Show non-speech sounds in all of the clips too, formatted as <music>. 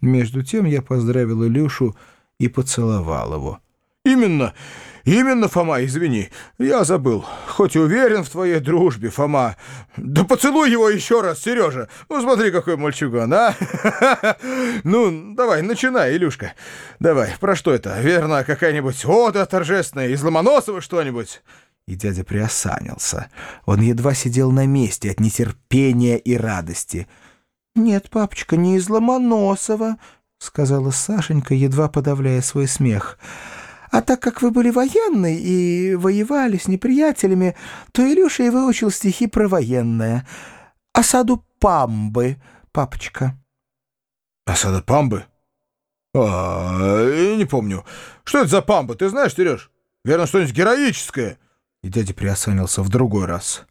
Между тем я поздравил Илюшу и поцеловал его. «Именно, именно, Фома, извини, я забыл. Хоть и уверен в твоей дружбе, Фома. Да поцелуй его еще раз, Сережа. Ну, смотри, какой мальчуган, а? <laughs> Ну, давай, начинай, Илюшка. Давай, про что это? Верно, какая-нибудь ода торжественная, из Ломоносова что-нибудь?» И дядя приосанился. Он едва сидел на месте от нетерпения и радости. «Нет, папочка, не из Ломоносова», — сказала Сашенька, едва подавляя свой смех. А так как вы были военный и воевали с неприятелями, то Илюша и выучил стихи про военное. Осаду Памбы, папочка. Осада Памбы? А, я не помню. Что это за Памба, ты знаешь, Сереж? Верно, что-нибудь героическое. И дядя приосанился в другой раз.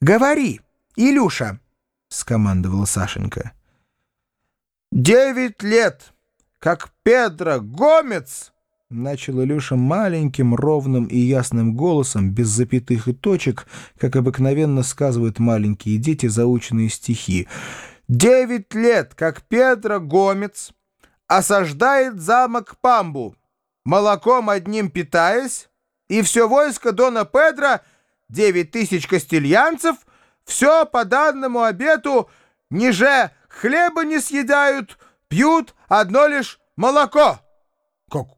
«Говори, Илюша!» — скомандовала Сашенька. «Девять лет, как Педро Гомец!» — начал Илюша маленьким, ровным и ясным голосом, без запятых и точек, как обыкновенно сказывают маленькие дети заученные стихи. «Девять лет, как Педро Гомец осаждает замок Памбу, молоком одним питаясь, и все войско Дона Педро, девять тысяч кастильянцев, все по данному обету ниже хлеба не съедают, пьют одно лишь молоко». «Как?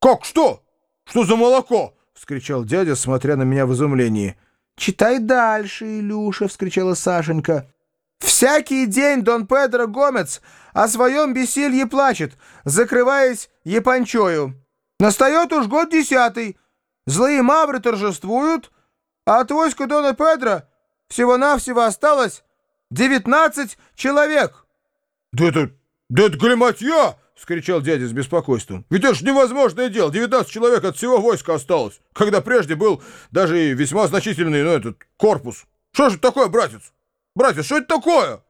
«Как что? Что за молоко?» — вскричал дядя, смотря на меня в изумлении. «Читай дальше, Илюша!» — вскричала Сашенька. «Всякий день Дон Педро Гомец о своем бессилье плачет, закрываясь япончою. Настает уж год десятый, злые мавры торжествуют, а от войска Дона Педро всего-навсего осталось девятнадцать человек». «Да это... да это галиматья!» — вскричал дядя с беспокойством. «Ведь это ж невозможное дело! 19 человек от всего войска осталось, когда прежде был даже и весьма значительный, ну, этот, корпус. Что же это такое, братец? Братец, что это такое?»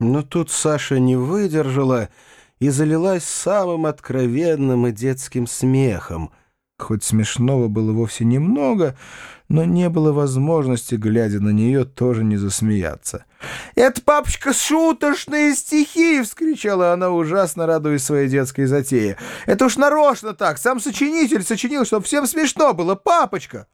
Но тут Саша не выдержала и залилась самым откровенным и детским смехом — Хоть смешного было вовсе немного, но не было возможности, глядя на нее, тоже не засмеяться. «Это, папочка, шуточные стихи!» — вскричала она, ужасно радуясь своей детской затее. «Это уж нарочно так! Сам сочинитель сочинил, чтобы всем смешно было, папочка!»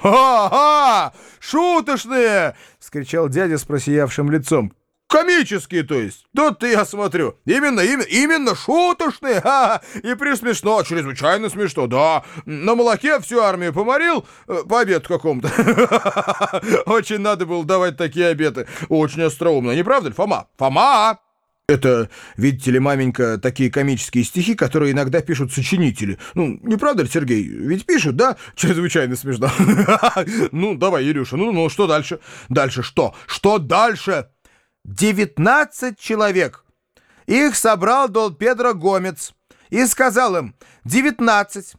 «Ха-ха! Шуточные!» — вскричал дядя с просиявшим лицом. Комические, то есть. Тут я смотрю. Именно, именно, именно шуточные. <laughs> Ха -ха. И присмешно, чрезвычайно смешно, да. На молоке всю армию поморил э, по обеду какому-то. <laughs> Очень надо было давать такие обеты. Очень остроумно, не правда ли, Фома? Фома! Это, видите ли, маменька, такие комические стихи, которые иногда пишут сочинители. Ну, не правда ли, Сергей? Ведь пишут, да? Чрезвычайно смешно. <laughs> Ну, давай, Ирюша, ну, ну, что дальше? Дальше что? Что дальше? 19 человек. Их собрал Дол Педро Гомец и сказал им, 19,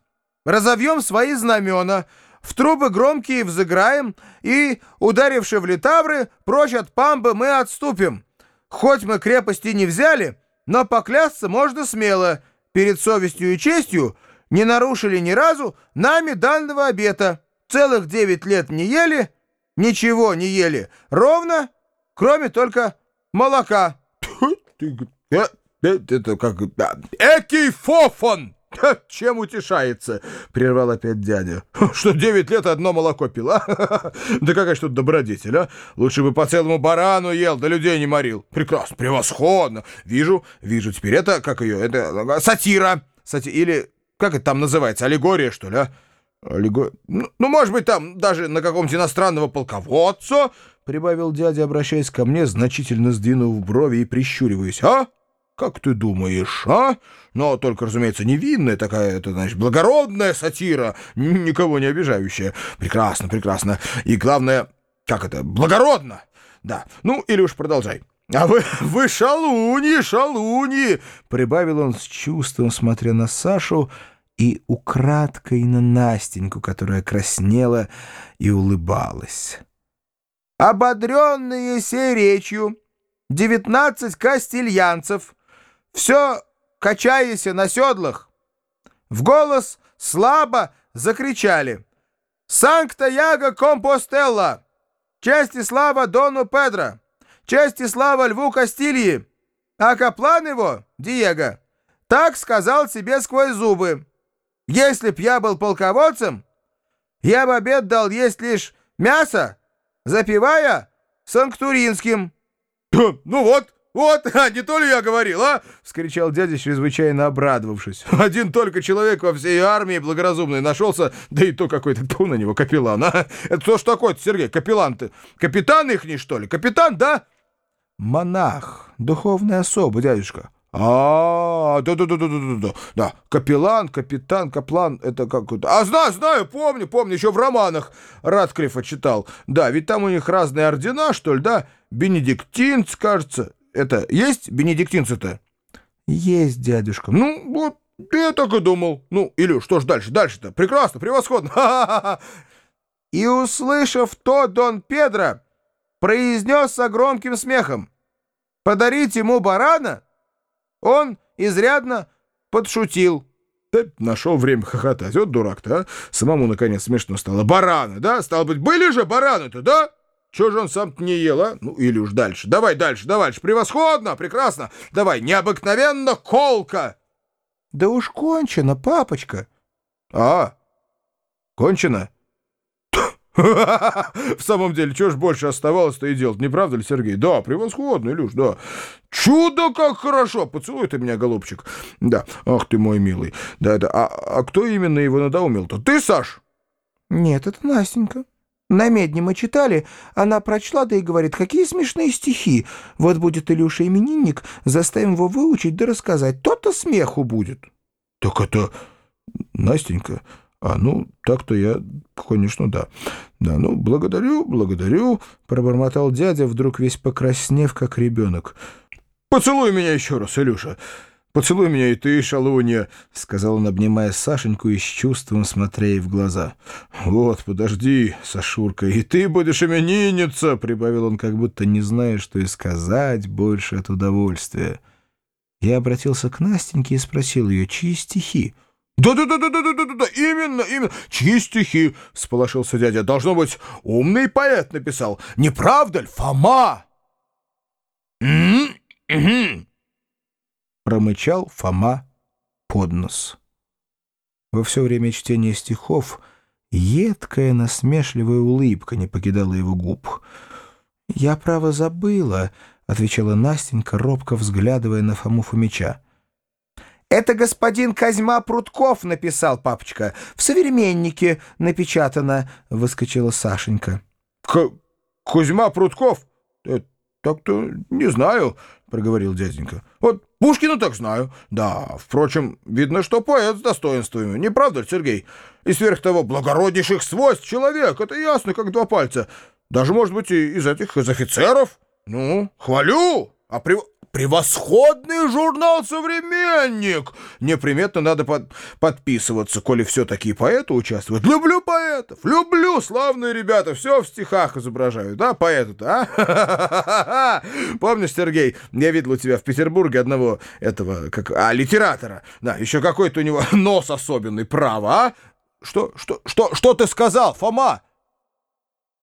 разовьем свои знамена, в трубы громкие взыграем и, ударивши в литавры, прочь от памбы мы отступим. Хоть мы крепости не взяли, но поклясться можно смело, перед совестью и честью не нарушили ни разу нами данного обета. Целых девять лет не ели, ничего не ели, ровно кроме только молока. Э, э. Экий фофон! Чем утешается? Прервал опять дядя. Что девять лет одно молоко пила? Да какая ж тут добродетель, а? Лучше бы по целому барану ел, да людей не морил. Прекрасно, превосходно. Вижу, вижу. Теперь это, как ее, это сатира. Сати... Или, как это там называется, аллегория, что ли, а? Ну, ну, может быть, там даже на каком-то иностранного полководца, — прибавил дядя, обращаясь ко мне, значительно сдвинув брови и прищуриваясь. «А? Как ты думаешь, а? Но только, разумеется, невинная такая, это, значит, благородная сатира, никого не обижающая. Прекрасно, прекрасно. И главное, как это, благородно. Да, ну, или уж продолжай». «А вы, вы шалуни, шалуни!» — прибавил он с чувством, смотря на Сашу, и украдкой на Настеньку, которая краснела и улыбалась. Ободренные сей речью, девятнадцать кастильянцев, все качаясь на седлах, в голос слабо закричали «Санкта Яго Компостелла! Честь и слава Дону Педро! Честь и слава Льву Кастильи! А Каплан его, Диего, так сказал себе сквозь зубы. Если б я был полководцем, я бы обед дал есть лишь мясо, запивая санктуринским. «Ну вот, вот, <laughs> а не то ли я говорил, а?» — вскричал дядя, чрезвычайно обрадовавшись. «Один только человек во всей армии благоразумный нашелся, да и то какой-то, ту на него, капеллан, а? Это что ж такое-то, Сергей, капеллан ты? Капитан ихний, что ли? Капитан, да?» «Монах, духовная особа, дядюшка». А, да, да, да, да, да, да, да, капеллан, капитан, каплан, это какой-то. А знаю, знаю, помню, помню, еще в романах Радклифа читал. Да, ведь там у них разные ордена, что ли, да? Бенедиктинц, кажется. Это есть бенедиктинцы-то? Есть, дядюшка. Ну, вот, я так и думал. Ну, Илюш, что ж дальше? Дальше-то? Прекрасно, превосходно. <laughs> И, услышав то, Дон Педро произнес со громким смехом. «Подарить ему барана?» Он изрядно подшутил. Да, нашел время хохотать. Вот дурак-то, а? Самому, наконец, смешно стало. Бараны, да? Стало быть, были же бараны-то, да? Чего же он сам-то не ел, а? Ну, или уж дальше. Давай дальше, давай. Превосходно, прекрасно. Давай, необыкновенно колко. Да уж кончено, папочка. А, кончено? В самом деле, что ж больше оставалось-то и делать, не правда ли, Сергей? Да, превосходно, Илюш, да. Чудо, как хорошо! Поцелуй ты меня, голубчик. Да, ах ты мой милый. Да, да. А, а кто именно его надоумил-то? Ты, Саш? Нет, это Настенька. На медне мы читали, она прочла, да и говорит, какие смешные стихи. Вот будет Илюша именинник, заставим его выучить да рассказать. То-то смеху будет. Так это Настенька... А, ну, так-то я, конечно, да. Да, ну, благодарю, благодарю, пробормотал дядя, вдруг весь покраснев, как ребенок. Поцелуй меня еще раз, Илюша. Поцелуй меня и ты, шалунья, — сказал он, обнимая Сашеньку и с чувством смотря ей в глаза. Вот, подожди, Сашурка, и ты будешь именинница, — прибавил он, как будто не зная, что и сказать больше от удовольствия. Я обратился к Настеньке и спросил ее, чьи стихи. «Да-да-да-да-да-да-да, именно, именно. Чьи стихи?» — всполошился дядя. «Должно быть, умный поэт написал. Не правда ли, Фома?» Промычал Фома под нос. Во все время чтения стихов едкая насмешливая улыбка не покидала его губ. «Я, право, забыла», — отвечала Настенька, робко взглядывая на Фому Фомича. «Это господин Козьма Прутков написал, папочка. В «Современнике» напечатано», — выскочила Сашенька. К «Кузьма Прутков? Э, так-то не знаю», — проговорил дяденька. «Вот Пушкина так знаю. Да, впрочем, видно, что поэт с достоинствами. Не правда ли, Сергей? И сверх того, благороднейших свойств человек. Это ясно, как два пальца. Даже, может быть, и из этих, из офицеров. Ну, хвалю. А при... Превосходный журнал «Современник». Неприметно надо под... подписываться, коли все-таки поэты участвуют. Люблю поэтов, люблю, славные ребята, все в стихах изображают, да, поэты-то, а? <laughs> Помнишь, Сергей, я видел у тебя в Петербурге одного этого, как, а, литератора, да, еще какой-то у него <laughs> нос особенный, право, а? Что, что, что, что ты сказал, Фома?